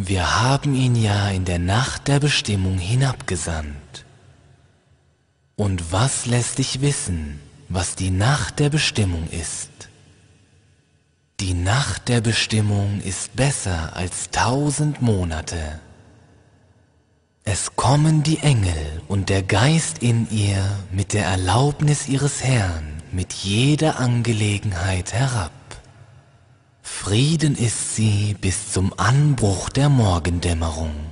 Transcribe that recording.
Wir haben ihn ja in der Nacht der Bestimmung hinabgesandt. Und was lässt dich wissen, was die Nacht der Bestimmung ist? Die Nacht der Bestimmung ist besser als tausend Monate. Es kommen die Engel und der Geist in ihr mit der Erlaubnis ihres Herrn mit jeder Angelegenheit herab. Frieden ist sie bis zum Anbruch der Morgendämmerung.